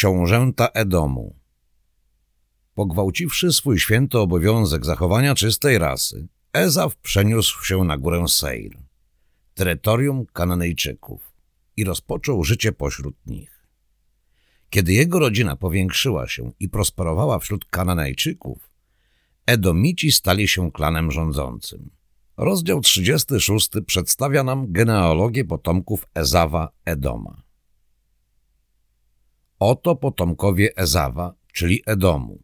Książęta Edomu Pogwałciwszy swój święty obowiązek zachowania czystej rasy, Ezaw przeniósł się na górę Seir, terytorium Kananejczyków i rozpoczął życie pośród nich. Kiedy jego rodzina powiększyła się i prosperowała wśród Kananejczyków, Edomici stali się klanem rządzącym. Rozdział 36 przedstawia nam genealogię potomków Ezawa Edoma. Oto potomkowie Ezawa, czyli Edomu.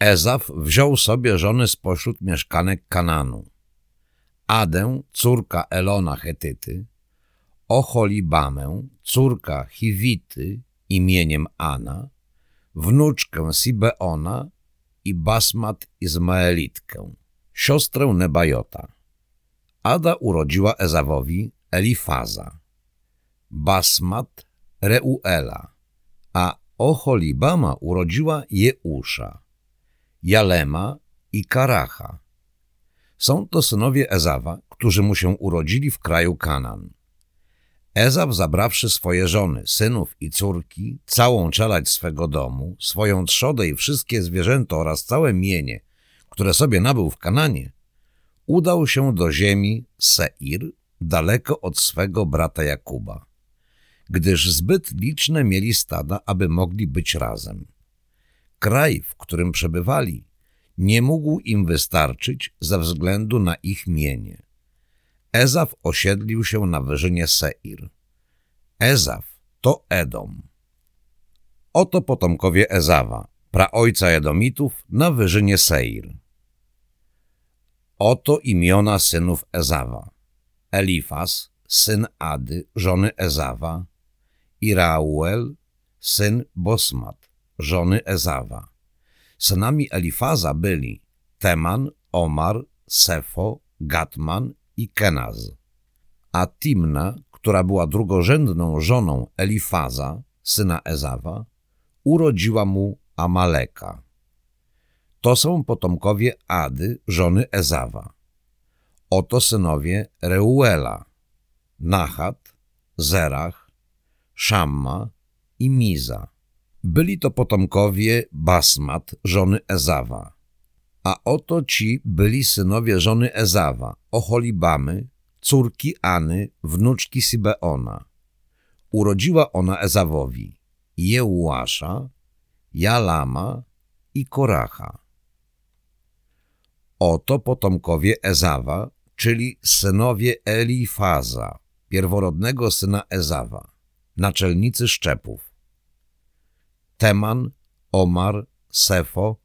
Ezaf wziął sobie żony spośród mieszkanek Kananu. Adę, córka Elona Hetyty, Ocholibamę, córka Hiwity imieniem Ana, wnuczkę Sibeona i Basmat Izmaelitkę, siostrę Nebajota. Ada urodziła Ezawowi Elifaza, Basmat Reuela, a Ocholibama urodziła Jeusza, Jalema i Karacha. Są to synowie Ezawa, którzy mu się urodzili w kraju Kanan. Ezaw zabrawszy swoje żony, synów i córki, całą czelać swego domu, swoją trzodę i wszystkie zwierzęta oraz całe mienie, które sobie nabył w Kananie, udał się do ziemi Seir, daleko od swego brata Jakuba, gdyż zbyt liczne mieli stada, aby mogli być razem. Kraj, w którym przebywali, nie mógł im wystarczyć ze względu na ich mienie. Ezaf osiedlił się na wyżynie Seir. Ezaf to Edom. Oto potomkowie Ezawa, praojca Edomitów, na wyżynie Seir. Oto imiona synów Ezawa. Elifas, syn Ady, żony Ezawa, i Rauel, syn Bosmat, żony Ezawa. Synami Elifaza byli Teman, Omar, Sefo, Gatman i Kenaz. A Timna, która była drugorzędną żoną Elifaza, syna Ezawa, urodziła mu Amaleka. To są potomkowie Ady, żony Ezawa. Oto synowie Reuela, Nachat, Zerach, Szamma i Miza. Byli to potomkowie Basmat, żony Ezawa. A oto ci byli synowie żony Ezawa, Ocholibamy, córki Any, wnuczki Sibeona. Urodziła ona Ezawowi Jeułasza, Jalama i Koracha. Oto potomkowie Ezawa, czyli synowie Elifaza, pierworodnego syna Ezawa, naczelnicy szczepów. Teman, Omar, Sefo,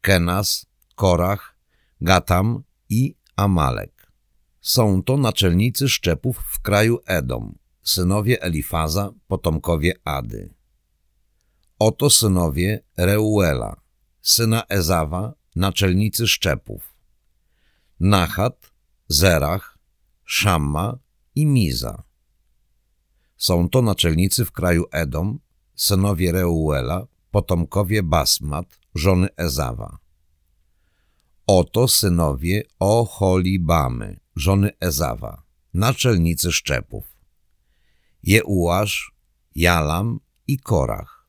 Kenas, Korach, Gatam i Amalek. Są to naczelnicy szczepów w kraju Edom, synowie Elifaza, potomkowie Ady. Oto synowie Reuela, syna Ezawa, naczelnicy szczepów. Nachat, Zerach, Szamma i Miza. Są to naczelnicy w kraju Edom, synowie Reuela, potomkowie Basmat, żony Ezawa. Oto synowie Ocholibamy, żony Ezawa, naczelnicy szczepów. Jeuasz, Jalam i Korach.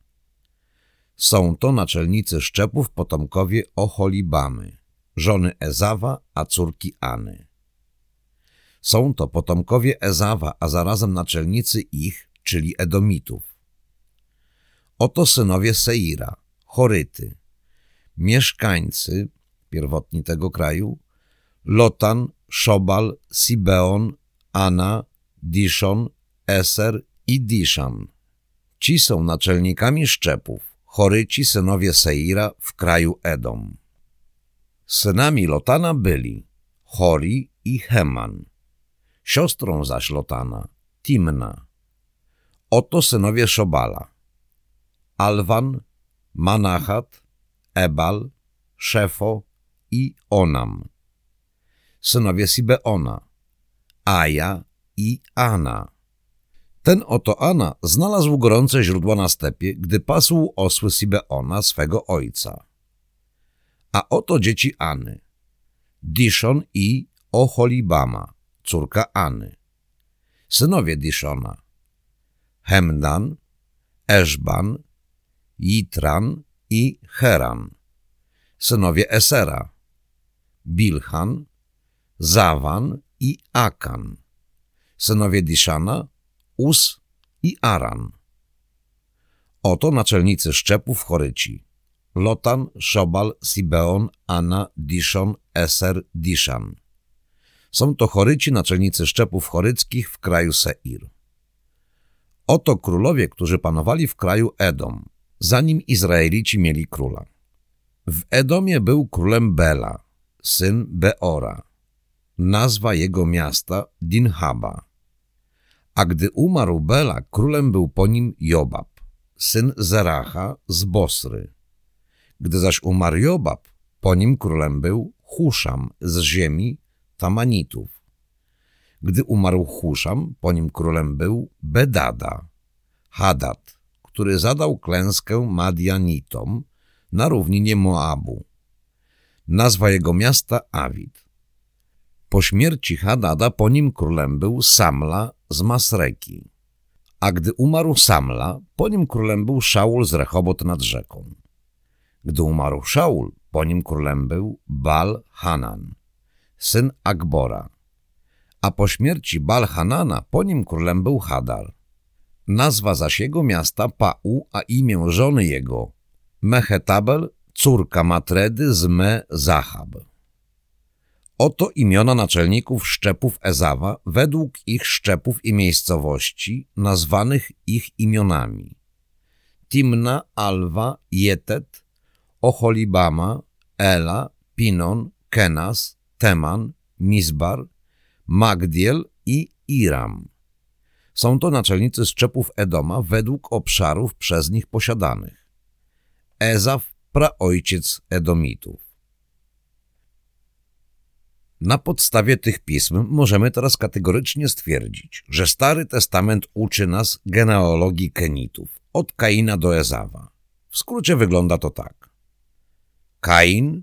Są to naczelnicy szczepów potomkowie Ocholibamy, żony Ezawa, a córki Any. Są to potomkowie Ezawa, a zarazem naczelnicy ich, czyli Edomitów. Oto synowie Seira, Choryty, mieszkańcy pierwotni tego kraju, Lotan, Szobal, Sibeon, Ana, Dishon, Eser i Dishan. Ci są naczelnikami szczepów, choryci synowie Seira w kraju Edom. Synami Lotana byli Chori i Heman, siostrą zaś Lotana, Timna. Oto synowie Szobala, Alwan, Manachat, Ebal, Szefo i Onam. Synowie Sibeona, Aja i Ana. Ten oto Ana znalazł gorące źródło na stepie, gdy pasł osły Sibeona, swego ojca. A oto dzieci Any, Dishon i Ocholibama, córka Any. Synowie Dishona, Hemdan, Eszban, Jitran i Heran, synowie Esera, Bilhan, Zawan i Akan, synowie Diszana, Us i Aran. Oto naczelnicy szczepów Choryci. Lotan, Szobal, Sibeon, Ana, Dishon, Eser, Diszan. Są to choryci naczelnicy szczepów choryckich w kraju Seir. Oto królowie, którzy panowali w kraju Edom, zanim Izraelici mieli króla. W Edomie był królem Bela, syn Beora. Nazwa jego miasta Dinhaba. A gdy umarł Bela, królem był po nim Jobab, syn Zeracha z Bosry. Gdy zaś umarł Jobab, po nim królem był Huszam z ziemi Tamanitów. Gdy umarł Huszam, po nim królem był Bedada, Hadad, który zadał klęskę Madianitom na równinie Moabu. Nazwa jego miasta Awid. Po śmierci Hadada po nim królem był Samla z Masreki. A gdy umarł Samla, po nim królem był Szaul z Rechobot nad rzeką. Gdy umarł Szaul, po nim królem był Bal Hanan, syn Akbora. A po śmierci Bal Hanana po nim królem był Hadar. Nazwa zaś jego miasta Pau, a imię żony jego Mehetabel, córka Matredy z Me Zahab. Oto imiona naczelników szczepów Ezawa według ich szczepów i miejscowości, nazwanych ich imionami. Timna, Alwa, Jetet, Ocholibama, Ela, Pinon, Kenas, Teman, Mizbar, Magdiel i Iram. Są to naczelnicy szczepów Edoma według obszarów przez nich posiadanych. Ezaf, praojciec Edomitów. Na podstawie tych pism możemy teraz kategorycznie stwierdzić, że Stary Testament uczy nas genealogii Kenitów, od Kaina do Ezawa. W skrócie wygląda to tak. Kain,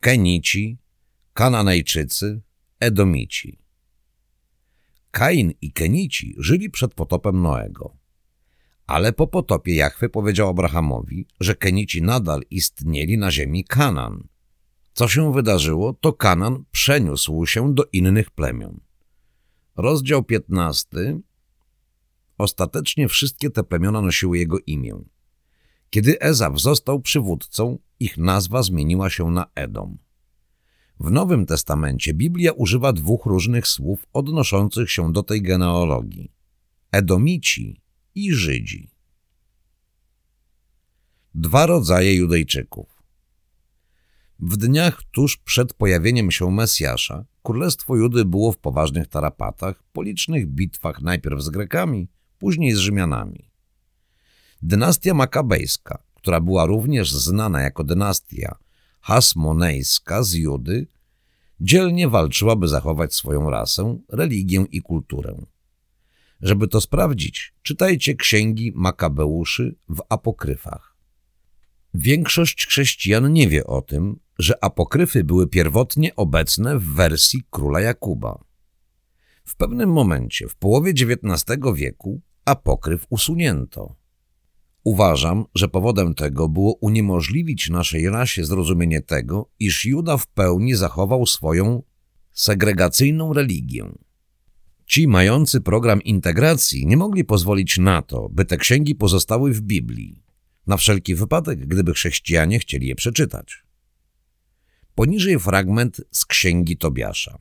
Kenici, Kananejczycy, Edomici. Kain i Kenici żyli przed potopem Noego. Ale po potopie Jachwy powiedział Abrahamowi, że Kenici nadal istnieli na ziemi Kanan – co się wydarzyło, to Kanan przeniósł się do innych plemion. Rozdział 15. Ostatecznie wszystkie te plemiona nosiły jego imię. Kiedy Ezaf został przywódcą, ich nazwa zmieniła się na Edom. W Nowym Testamencie Biblia używa dwóch różnych słów odnoszących się do tej genealogii. Edomici i Żydzi. Dwa rodzaje Judejczyków. W dniach tuż przed pojawieniem się Mesjasza, królestwo Judy było w poważnych tarapatach, po licznych bitwach najpierw z Grekami, później z Rzymianami. Dynastia makabejska, która była również znana jako dynastia hasmonejska z Judy, dzielnie walczyła, by zachować swoją rasę, religię i kulturę. Żeby to sprawdzić, czytajcie księgi Makabeuszy w apokryfach. Większość chrześcijan nie wie o tym, że apokryfy były pierwotnie obecne w wersji króla Jakuba. W pewnym momencie, w połowie XIX wieku, apokryf usunięto. Uważam, że powodem tego było uniemożliwić naszej rasie zrozumienie tego, iż Juda w pełni zachował swoją segregacyjną religię. Ci mający program integracji nie mogli pozwolić na to, by te księgi pozostały w Biblii, na wszelki wypadek, gdyby chrześcijanie chcieli je przeczytać. Poniżej fragment z księgi Tobiasza.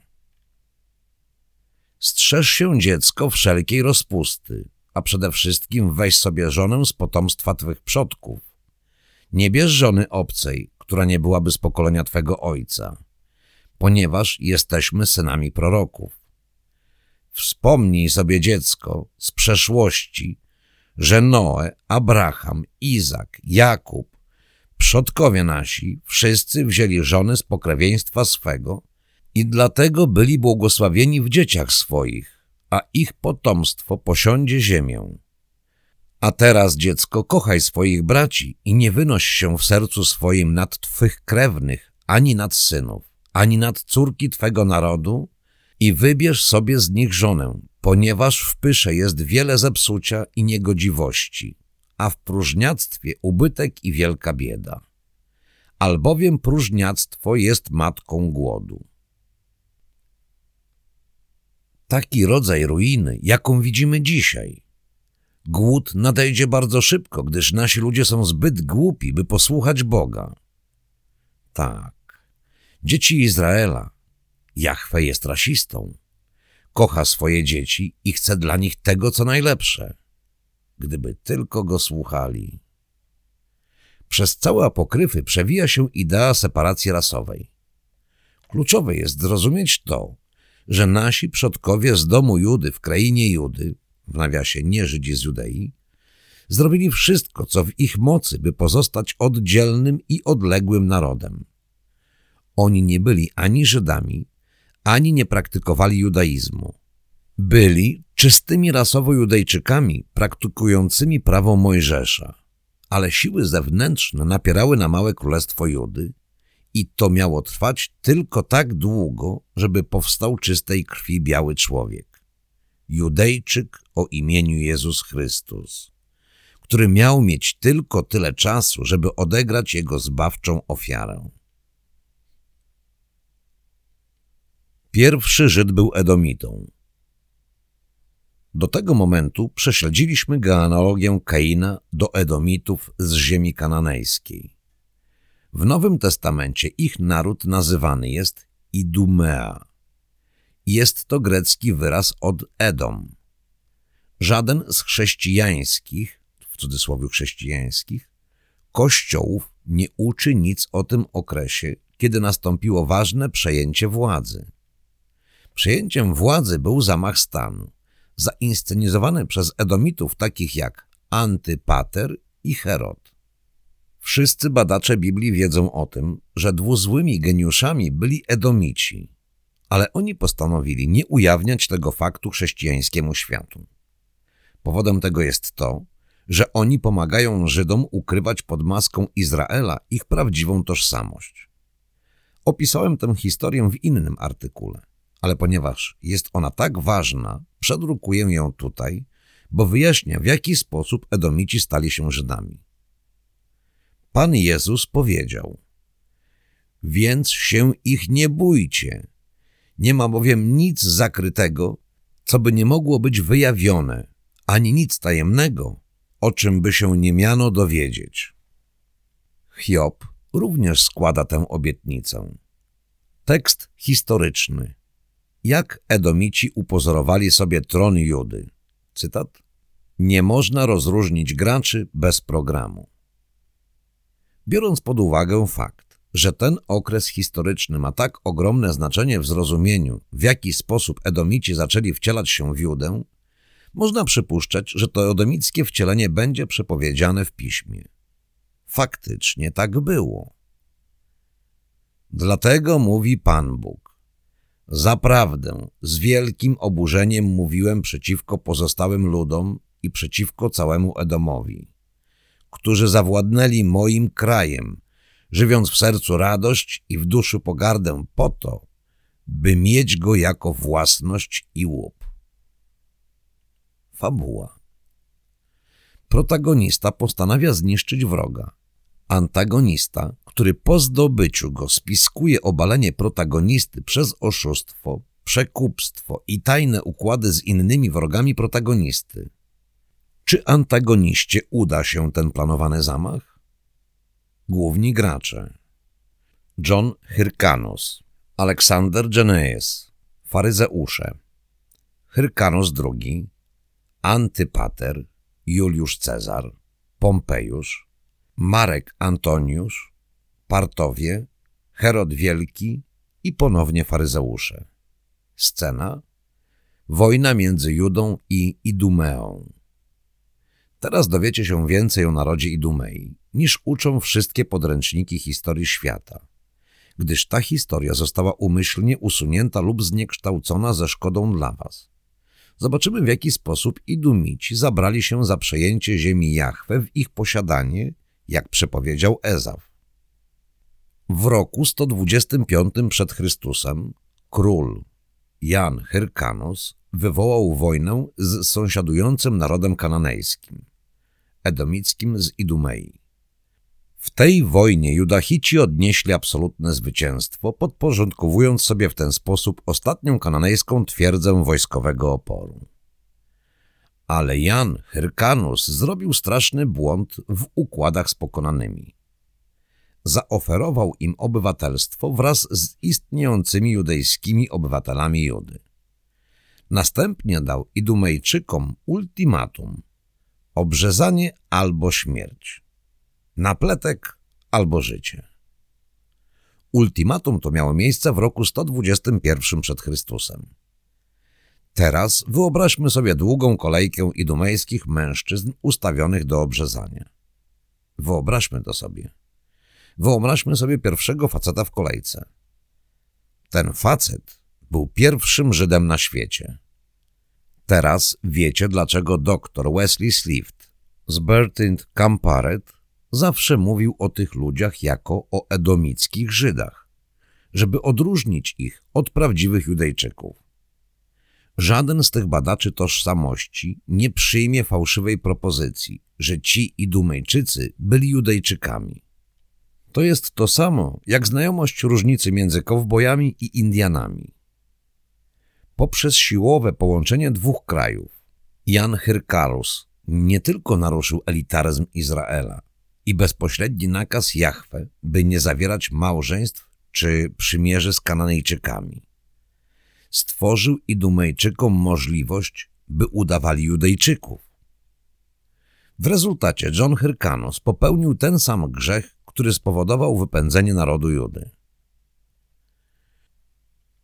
Strzeż się dziecko wszelkiej rozpusty, a przede wszystkim weź sobie żonę z potomstwa twych przodków. Nie bierz żony obcej, która nie byłaby z pokolenia twego ojca, ponieważ jesteśmy synami proroków. Wspomnij sobie dziecko z przeszłości, że Noe, Abraham, Izak, Jakub, Przodkowie nasi wszyscy wzięli żony z pokrewieństwa swego i dlatego byli błogosławieni w dzieciach swoich, a ich potomstwo posiądzie ziemię. A teraz, dziecko, kochaj swoich braci i nie wynoś się w sercu swoim nad twych krewnych, ani nad synów, ani nad córki twego narodu i wybierz sobie z nich żonę, ponieważ w pysze jest wiele zepsucia i niegodziwości, a w próżniactwie ubytek i wielka bieda. Albowiem próżniactwo jest matką głodu. Taki rodzaj ruiny, jaką widzimy dzisiaj. Głód nadejdzie bardzo szybko, gdyż nasi ludzie są zbyt głupi, by posłuchać Boga. Tak, dzieci Izraela, Jahwe jest rasistą. Kocha swoje dzieci i chce dla nich tego, co najlepsze. Gdyby tylko go słuchali. Przez całe apokryfy przewija się idea separacji rasowej. Kluczowe jest zrozumieć to, że nasi przodkowie z domu Judy w krainie Judy, w nawiasie nie Żydzi z Judei, zrobili wszystko, co w ich mocy, by pozostać oddzielnym i odległym narodem. Oni nie byli ani Żydami, ani nie praktykowali judaizmu. Byli czystymi rasowo Judejczykami praktykującymi prawo Mojżesza, ale siły zewnętrzne napierały na małe królestwo Judy i to miało trwać tylko tak długo, żeby powstał czystej krwi biały człowiek. Judejczyk o imieniu Jezus Chrystus, który miał mieć tylko tyle czasu, żeby odegrać jego zbawczą ofiarę. Pierwszy Żyd był Edomitą. Do tego momentu prześledziliśmy genealogię Kaina do Edomitów z ziemi kananejskiej. W Nowym Testamencie ich naród nazywany jest Idumea. Jest to grecki wyraz od Edom. Żaden z chrześcijańskich, w cudzysłowie chrześcijańskich, kościołów nie uczy nic o tym okresie, kiedy nastąpiło ważne przejęcie władzy. Przejęciem władzy był zamach stanu, zainscenizowany przez Edomitów takich jak Antypater i Herod. Wszyscy badacze Biblii wiedzą o tym, że dwuzłymi geniuszami byli Edomici, ale oni postanowili nie ujawniać tego faktu chrześcijańskiemu światu. Powodem tego jest to, że oni pomagają Żydom ukrywać pod maską Izraela ich prawdziwą tożsamość. Opisałem tę historię w innym artykule ale ponieważ jest ona tak ważna, przedrukuję ją tutaj, bo wyjaśnia, w jaki sposób Edomici stali się Żydami. Pan Jezus powiedział, więc się ich nie bójcie. Nie ma bowiem nic zakrytego, co by nie mogło być wyjawione, ani nic tajemnego, o czym by się nie miano dowiedzieć. Hiob również składa tę obietnicę. Tekst historyczny jak Edomici upozorowali sobie tron Judy. Cytat. Nie można rozróżnić graczy bez programu. Biorąc pod uwagę fakt, że ten okres historyczny ma tak ogromne znaczenie w zrozumieniu, w jaki sposób Edomici zaczęli wcielać się w Judę, można przypuszczać, że to edomickie wcielenie będzie przepowiedziane w piśmie. Faktycznie tak było. Dlatego mówi Pan Bóg. Zaprawdę, z wielkim oburzeniem mówiłem przeciwko pozostałym ludom i przeciwko całemu Edomowi, którzy zawładnęli moim krajem, żywiąc w sercu radość i w duszy pogardę po to, by mieć go jako własność i łup. Fabuła Protagonista postanawia zniszczyć wroga. Antagonista, który po zdobyciu go spiskuje obalenie protagonisty przez oszustwo, przekupstwo i tajne układy z innymi wrogami protagonisty. Czy antagoniście uda się ten planowany zamach? Główni gracze John Hyrkanos, Aleksander Genees, Faryzeusze, Hyrkanos II, Antypater, Juliusz Cezar, Pompejusz, Marek Antoniusz, Partowie, Herod Wielki i ponownie faryzeusze. Scena Wojna między Judą i Idumeą. Teraz dowiecie się więcej o narodzie Idumei, niż uczą wszystkie podręczniki historii świata, gdyż ta historia została umyślnie usunięta lub zniekształcona ze szkodą dla was. Zobaczymy w jaki sposób Idumici zabrali się za przejęcie ziemi Jahwe w ich posiadanie jak przepowiedział Ezaf. W roku 125 przed Chrystusem król Jan Hyrkanos wywołał wojnę z sąsiadującym narodem kananejskim. Edomickim z Idumei. W tej wojnie Judachici odnieśli absolutne zwycięstwo, podporządkowując sobie w ten sposób ostatnią kananejską twierdzę wojskowego oporu. Ale Jan Hyrkanus zrobił straszny błąd w układach z pokonanymi. Zaoferował im obywatelstwo wraz z istniejącymi judejskimi obywatelami Judy. Następnie dał Idumejczykom ultimatum – obrzezanie albo śmierć, napletek albo życie. Ultimatum to miało miejsce w roku 121 przed Chrystusem. Teraz wyobraźmy sobie długą kolejkę idumejskich mężczyzn ustawionych do obrzezania. Wyobraźmy to sobie. Wyobraźmy sobie pierwszego faceta w kolejce. Ten facet był pierwszym Żydem na świecie. Teraz wiecie, dlaczego doktor Wesley Slift z Bertint Camparet zawsze mówił o tych ludziach jako o edomickich Żydach, żeby odróżnić ich od prawdziwych Judejczyków. Żaden z tych badaczy tożsamości nie przyjmie fałszywej propozycji, że ci Idumejczycy byli Judejczykami. To jest to samo, jak znajomość różnicy między kowbojami i Indianami. Poprzez siłowe połączenie dwóch krajów, Jan Hyrkarus nie tylko naruszył elitaryzm Izraela i bezpośredni nakaz Jahwe, by nie zawierać małżeństw czy przymierzy z Kananejczykami, stworzył Idumejczykom możliwość, by udawali Judejczyków. W rezultacie John Hyrkanus popełnił ten sam grzech, który spowodował wypędzenie narodu Judy.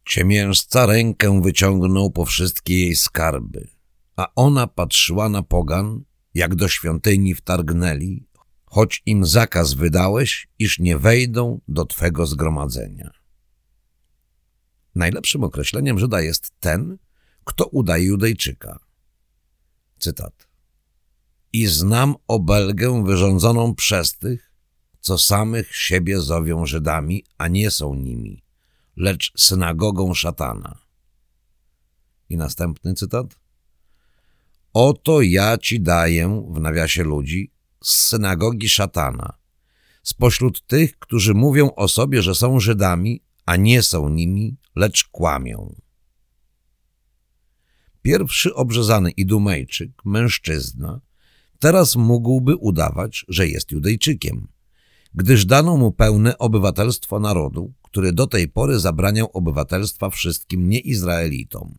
Ciemiężca rękę wyciągnął po wszystkie jej skarby, a ona patrzyła na pogan, jak do świątyni wtargnęli, choć im zakaz wydałeś, iż nie wejdą do Twego zgromadzenia. Najlepszym określeniem Żyda jest ten, kto udaje Judejczyka. Cytat. I znam obelgę wyrządzoną przez tych, co samych siebie zowią Żydami, a nie są nimi, lecz synagogą szatana. I następny cytat. Oto ja ci daję, w nawiasie ludzi, z synagogi szatana, spośród tych, którzy mówią o sobie, że są Żydami, a nie są nimi, lecz kłamią. Pierwszy obrzezany Idumejczyk, mężczyzna, teraz mógłby udawać, że jest Judejczykiem, gdyż dano mu pełne obywatelstwo narodu, który do tej pory zabraniał obywatelstwa wszystkim nieizraelitom.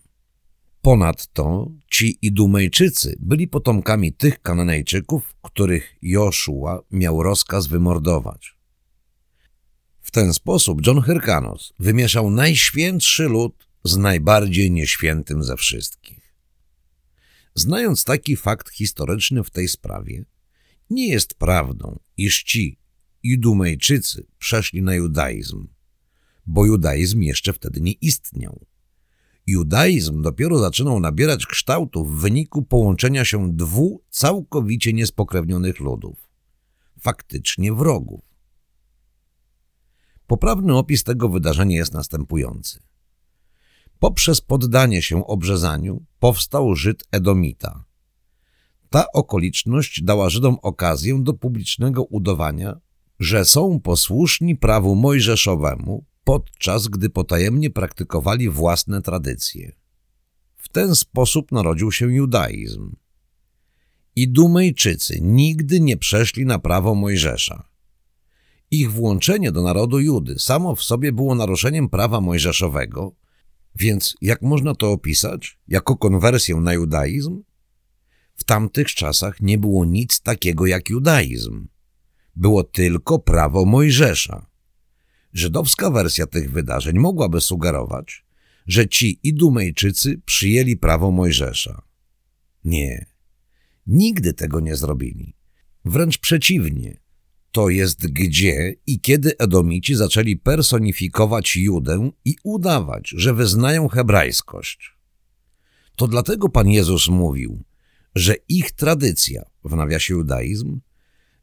Ponadto ci Idumejczycy byli potomkami tych Kananejczyków, których Joszua miał rozkaz wymordować. W ten sposób John Hyrkanos wymieszał najświętszy lud z najbardziej nieświętym ze wszystkich. Znając taki fakt historyczny w tej sprawie, nie jest prawdą, iż ci Idumejczycy przeszli na judaizm, bo judaizm jeszcze wtedy nie istniał. Judaizm dopiero zaczynał nabierać kształtu w wyniku połączenia się dwóch całkowicie niespokrewnionych ludów, faktycznie wrogów. Poprawny opis tego wydarzenia jest następujący. Poprzez poddanie się obrzezaniu powstał Żyd Edomita. Ta okoliczność dała Żydom okazję do publicznego udawania, że są posłuszni prawu mojżeszowemu, podczas gdy potajemnie praktykowali własne tradycje. W ten sposób narodził się judaizm. I Dumejczycy nigdy nie przeszli na prawo Mojżesza. Ich włączenie do narodu Judy samo w sobie było naruszeniem prawa mojżeszowego, więc jak można to opisać? Jako konwersję na judaizm? W tamtych czasach nie było nic takiego jak judaizm. Było tylko prawo Mojżesza. Żydowska wersja tych wydarzeń mogłaby sugerować, że ci Idumejczycy przyjęli prawo Mojżesza. Nie, nigdy tego nie zrobili. Wręcz przeciwnie, to jest gdzie i kiedy Edomici zaczęli personifikować Judę i udawać, że wyznają hebrajskość. To dlatego Pan Jezus mówił, że ich tradycja, w nawiasie judaizm,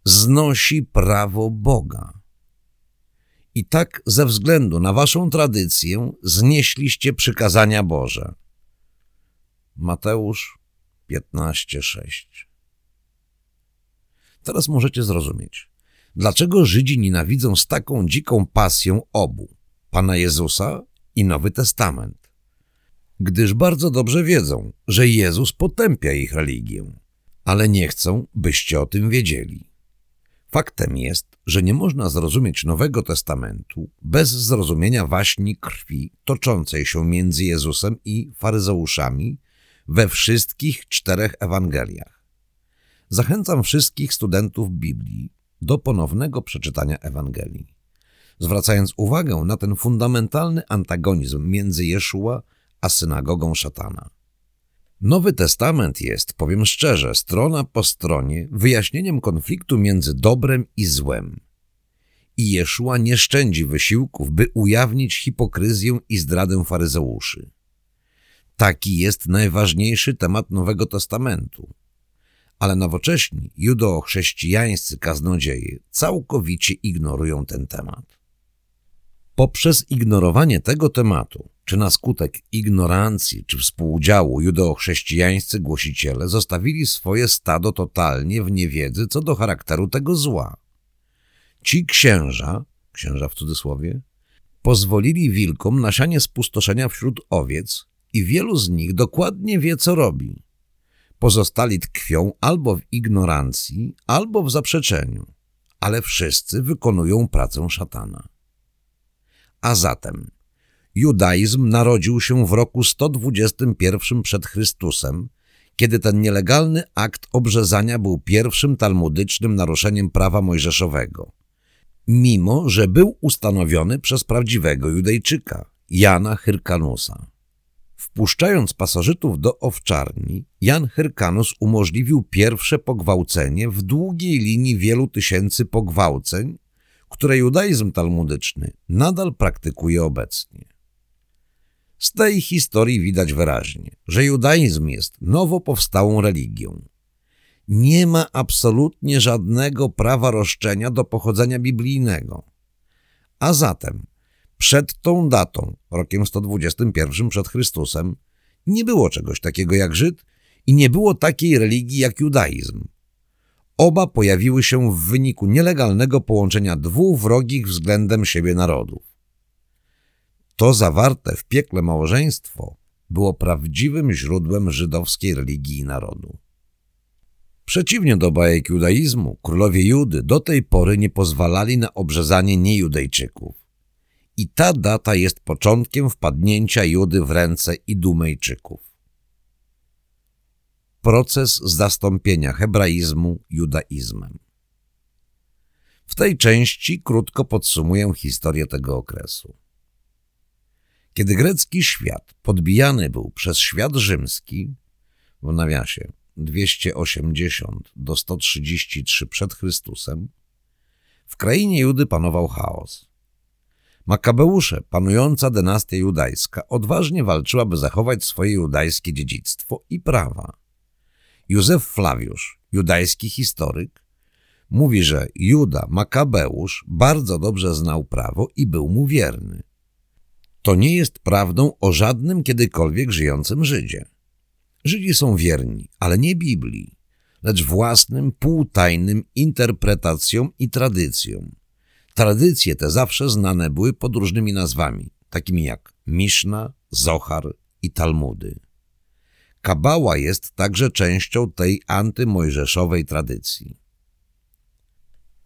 znosi prawo Boga. I tak ze względu na waszą tradycję znieśliście przykazania Boże. Mateusz 15:6 Teraz możecie zrozumieć, dlaczego Żydzi nienawidzą z taką dziką pasją obu, Pana Jezusa i Nowy Testament. Gdyż bardzo dobrze wiedzą, że Jezus potępia ich religię, ale nie chcą, byście o tym wiedzieli. Faktem jest, że nie można zrozumieć Nowego Testamentu bez zrozumienia waśni krwi toczącej się między Jezusem i faryzeuszami we wszystkich czterech Ewangeliach. Zachęcam wszystkich studentów Biblii do ponownego przeczytania Ewangelii, zwracając uwagę na ten fundamentalny antagonizm między Jeszua a synagogą szatana. Nowy Testament jest, powiem szczerze, strona po stronie wyjaśnieniem konfliktu między dobrem i złem. I Jeszua nie szczędzi wysiłków, by ujawnić hipokryzję i zdradę faryzeuszy. Taki jest najważniejszy temat Nowego Testamentu. Ale nowocześni judo-chrześcijańscy kaznodzieje całkowicie ignorują ten temat. Poprzez ignorowanie tego tematu czy na skutek ignorancji czy współudziału judeo-chrześcijańscy głosiciele zostawili swoje stado totalnie w niewiedzy co do charakteru tego zła. Ci księża, księża w cudzysłowie, pozwolili wilkom na sianie spustoszenia wśród owiec i wielu z nich dokładnie wie, co robi. Pozostali tkwią albo w ignorancji, albo w zaprzeczeniu, ale wszyscy wykonują pracę szatana. A zatem Judaizm narodził się w roku 121 przed Chrystusem, kiedy ten nielegalny akt obrzezania był pierwszym talmudycznym naruszeniem prawa mojżeszowego, mimo że był ustanowiony przez prawdziwego Judejczyka, Jana Hyrkanusa. Wpuszczając pasożytów do owczarni, Jan Hyrkanus umożliwił pierwsze pogwałcenie w długiej linii wielu tysięcy pogwałceń, które judaizm talmudyczny nadal praktykuje obecnie. Z tej historii widać wyraźnie, że judaizm jest nowo powstałą religią. Nie ma absolutnie żadnego prawa roszczenia do pochodzenia biblijnego. A zatem przed tą datą, rokiem 121 przed Chrystusem, nie było czegoś takiego jak Żyd i nie było takiej religii jak judaizm. Oba pojawiły się w wyniku nielegalnego połączenia dwóch wrogich względem siebie narodów. To zawarte w piekle małżeństwo było prawdziwym źródłem żydowskiej religii i narodu. Przeciwnie do bajek judaizmu, królowie Judy do tej pory nie pozwalali na obrzezanie niejudejczyków. I ta data jest początkiem wpadnięcia Judy w ręce Idumejczyków. Proces zastąpienia hebraizmu judaizmem. W tej części krótko podsumuję historię tego okresu. Kiedy grecki świat podbijany był przez świat rzymski, w nawiasie 280 do 133 przed Chrystusem, w krainie Judy panował chaos. Makabeusze, panująca dynastia judajska, odważnie walczyła, by zachować swoje judajskie dziedzictwo i prawa. Józef Flawiusz, judajski historyk, mówi, że Juda Makabeusz bardzo dobrze znał prawo i był mu wierny. To nie jest prawdą o żadnym kiedykolwiek żyjącym Żydzie. Żydzi są wierni, ale nie Biblii, lecz własnym, półtajnym interpretacjom i tradycjom. Tradycje te zawsze znane były pod różnymi nazwami, takimi jak Miszna, Zohar i Talmudy. Kabała jest także częścią tej antymojżeszowej tradycji.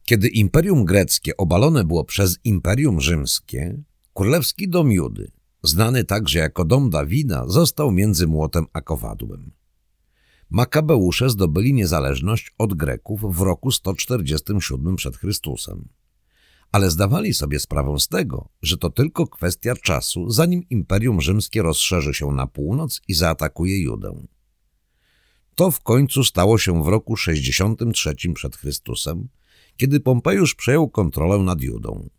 Kiedy Imperium Greckie obalone było przez Imperium Rzymskie, Królewski dom Judy, znany także jako dom Dawida, został między młotem a kowadłem. Makabeusze zdobyli niezależność od Greków w roku 147 przed Chrystusem. Ale zdawali sobie sprawę z tego, że to tylko kwestia czasu, zanim Imperium Rzymskie rozszerzy się na północ i zaatakuje Judę. To w końcu stało się w roku 63 przed Chrystusem, kiedy Pompejusz przejął kontrolę nad Judą.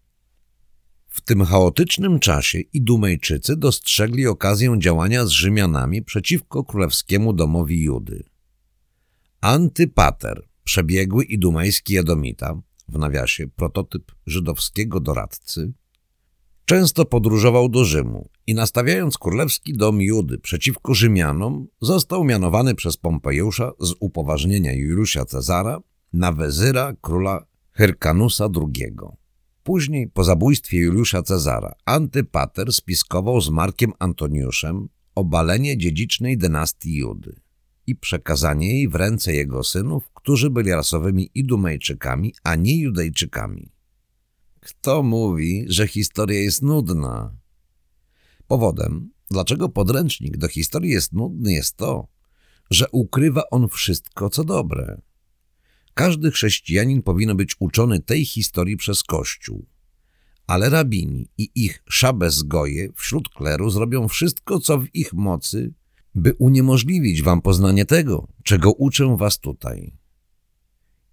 W tym chaotycznym czasie Idumejczycy dostrzegli okazję działania z Rzymianami przeciwko królewskiemu domowi Judy. Antypater, przebiegły idumejski Edomita, w nawiasie prototyp żydowskiego doradcy, często podróżował do Rzymu i nastawiając królewski dom Judy przeciwko Rzymianom, został mianowany przez Pompejusza z upoważnienia Juliusza Cezara na wezyra króla Hyrkanusa II. Później, po zabójstwie Juliusza Cezara, Antypater spiskował z Markiem Antoniuszem obalenie dziedzicznej dynastii Judy i przekazanie jej w ręce jego synów, którzy byli rasowymi Idumejczykami, a nie Judejczykami. Kto mówi, że historia jest nudna? Powodem, dlaczego podręcznik do historii jest nudny, jest to, że ukrywa on wszystko, co dobre. Każdy chrześcijanin powinien być uczony tej historii przez Kościół. Ale rabini i ich szabezgoje wśród kleru zrobią wszystko, co w ich mocy, by uniemożliwić wam poznanie tego, czego uczę was tutaj.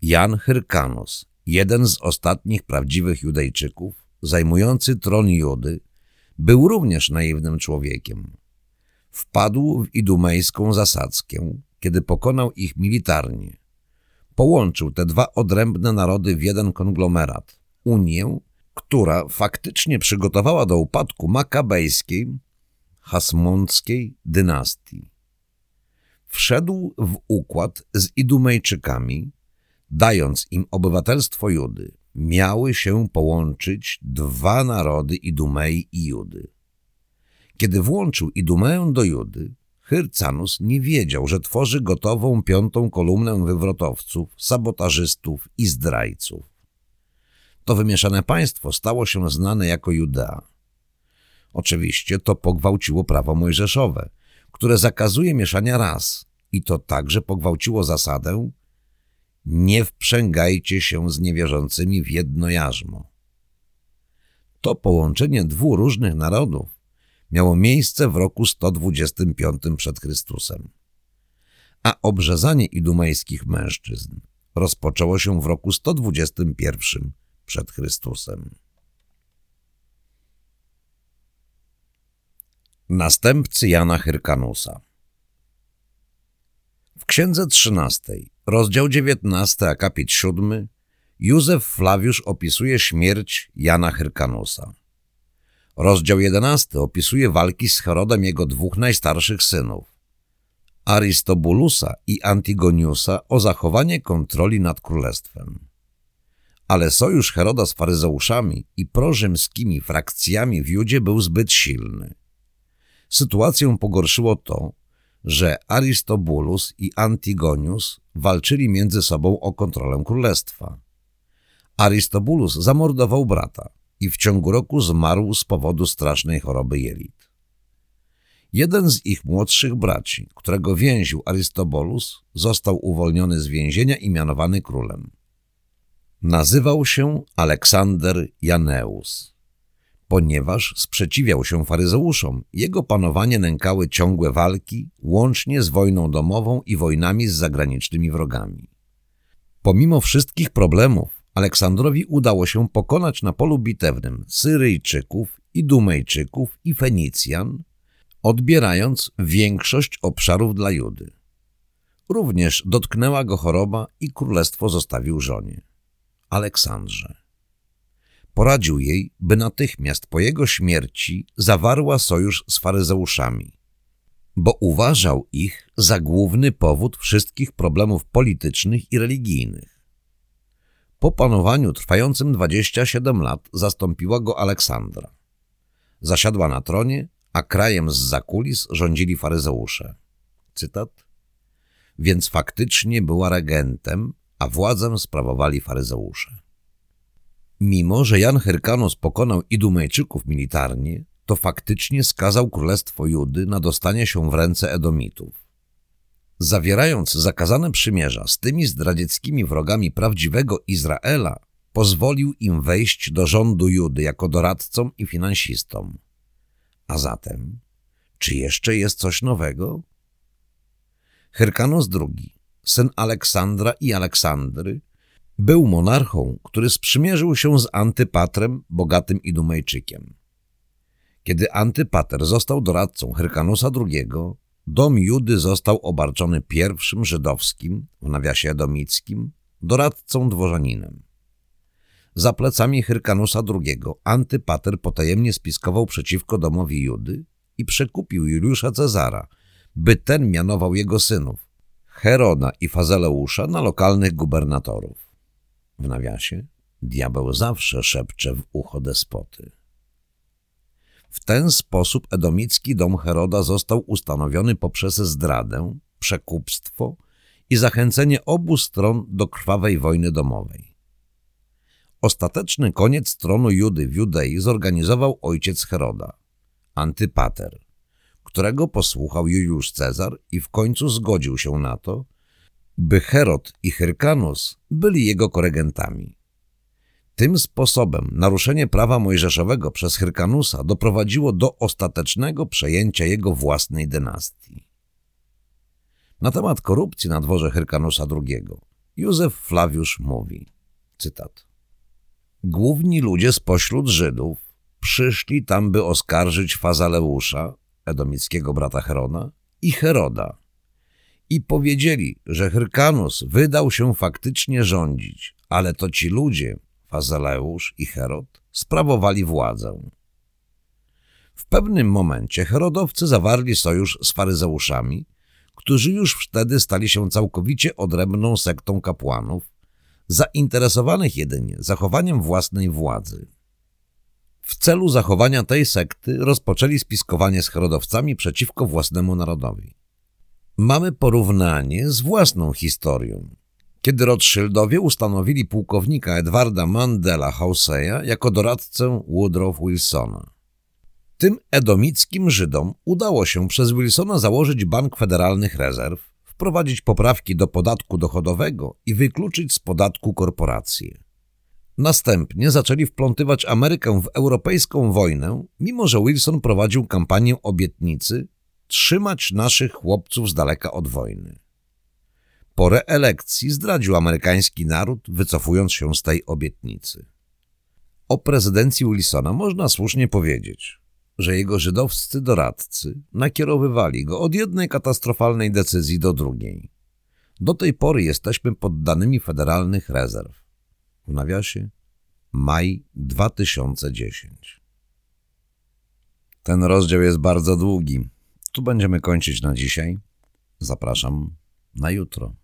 Jan Hyrkanos, jeden z ostatnich prawdziwych Judejczyków, zajmujący tron Judy, był również naiwnym człowiekiem. Wpadł w idumejską zasadzkę, kiedy pokonał ich militarnie. Połączył te dwa odrębne narody w jeden konglomerat, Unię, która faktycznie przygotowała do upadku makabejskiej, hasmonckiej dynastii. Wszedł w układ z Idumejczykami, dając im obywatelstwo Judy. Miały się połączyć dwa narody Idumei i Judy. Kiedy włączył Idumeę do Judy, Hyrcanus nie wiedział, że tworzy gotową piątą kolumnę wywrotowców, sabotażystów i zdrajców. To wymieszane państwo stało się znane jako Judea. Oczywiście to pogwałciło prawo mojżeszowe, które zakazuje mieszania ras i to także pogwałciło zasadę nie wprzęgajcie się z niewierzącymi w jedno jarzmo. To połączenie dwóch różnych narodów miało miejsce w roku 125 przed Chrystusem, a obrzezanie idumejskich mężczyzn rozpoczęło się w roku 121 przed Chrystusem. Następcy Jana Hyrkanusa W księdze 13, rozdział 19, akapit 7, Józef Flawiusz opisuje śmierć Jana Hyrkanusa. Rozdział 11 opisuje walki z Herodem jego dwóch najstarszych synów, Aristobulusa i Antigoniusa o zachowanie kontroli nad królestwem. Ale sojusz Heroda z faryzeuszami i prorzymskimi frakcjami w Judzie był zbyt silny. Sytuację pogorszyło to, że Aristobulus i Antigonius walczyli między sobą o kontrolę królestwa. Aristobulus zamordował brata i w ciągu roku zmarł z powodu strasznej choroby jelit. Jeden z ich młodszych braci, którego więził Aristobulus, został uwolniony z więzienia i mianowany królem. Nazywał się Aleksander Janeus. Ponieważ sprzeciwiał się faryzeuszom, jego panowanie nękały ciągłe walki, łącznie z wojną domową i wojnami z zagranicznymi wrogami. Pomimo wszystkich problemów, Aleksandrowi udało się pokonać na polu bitewnym Syryjczyków, Idumejczyków i Fenicjan, odbierając większość obszarów dla Judy. Również dotknęła go choroba i królestwo zostawił żonie, Aleksandrze. Poradził jej, by natychmiast po jego śmierci zawarła sojusz z faryzeuszami, bo uważał ich za główny powód wszystkich problemów politycznych i religijnych. Po panowaniu trwającym 27 lat zastąpiła go Aleksandra. Zasiadła na tronie, a krajem z zakulis rządzili faryzeusze. Cytat. Więc faktycznie była regentem, a władzę sprawowali faryzeusze. Mimo, że Jan Hyrkanos pokonał Idumejczyków militarnie, to faktycznie skazał królestwo Judy na dostanie się w ręce Edomitów. Zawierając zakazane przymierza z tymi zdradzieckimi wrogami prawdziwego Izraela, pozwolił im wejść do rządu Judy jako doradcom i finansistom. A zatem, czy jeszcze jest coś nowego? Hyrkanos II, syn Aleksandra i Aleksandry, był monarchą, który sprzymierzył się z Antypatrem, bogatym Idumejczykiem. Kiedy Antypater został doradcą Hyrkanusa II, dom Judy został obarczony pierwszym żydowskim, w nawiasie edomickim, doradcą dworzaninem. Za plecami Hyrkanusa II Antypater potajemnie spiskował przeciwko domowi Judy i przekupił Juliusza Cezara, by ten mianował jego synów, Heroda i Fazeleusza na lokalnych gubernatorów. W nawiasie diabeł zawsze szepcze w ucho despoty. W ten sposób edomicki dom Heroda został ustanowiony poprzez zdradę, przekupstwo i zachęcenie obu stron do krwawej wojny domowej. Ostateczny koniec tronu Judy w Judei zorganizował ojciec Heroda, Antypater, którego posłuchał Juliusz Cezar i w końcu zgodził się na to, by Herod i Hyrkanus byli jego koregentami. Tym sposobem naruszenie prawa mojżeszowego przez Hyrkanusa doprowadziło do ostatecznego przejęcia jego własnej dynastii. Na temat korupcji na dworze Hyrkanusa II Józef Flawiusz mówi, cytat, Główni ludzie spośród Żydów przyszli tam, by oskarżyć Fazaleusza, edomickiego brata Herona, i Heroda i powiedzieli, że Hyrkanus wydał się faktycznie rządzić, ale to ci ludzie, Fazaleusz i Herod, sprawowali władzę. W pewnym momencie Herodowcy zawarli sojusz z faryzeuszami, którzy już wtedy stali się całkowicie odrębną sektą kapłanów, zainteresowanych jedynie zachowaniem własnej władzy. W celu zachowania tej sekty rozpoczęli spiskowanie z Herodowcami przeciwko własnemu narodowi. Mamy porównanie z własną historią. Kiedy Rothschildowie ustanowili pułkownika Edwarda Mandela Houseya jako doradcę Woodrow Wilsona. Tym edomickim Żydom udało się przez Wilsona założyć Bank Federalnych Rezerw, wprowadzić poprawki do podatku dochodowego i wykluczyć z podatku korporacje. Następnie zaczęli wplątywać Amerykę w europejską wojnę, mimo że Wilson prowadził kampanię obietnicy trzymać naszych chłopców z daleka od wojny. Po reelekcji zdradził amerykański naród, wycofując się z tej obietnicy. O prezydencji Wilsona można słusznie powiedzieć, że jego żydowscy doradcy nakierowywali go od jednej katastrofalnej decyzji do drugiej. Do tej pory jesteśmy poddanymi federalnych rezerw. W nawiasie maj 2010. Ten rozdział jest bardzo długi. Tu będziemy kończyć na dzisiaj. Zapraszam na jutro.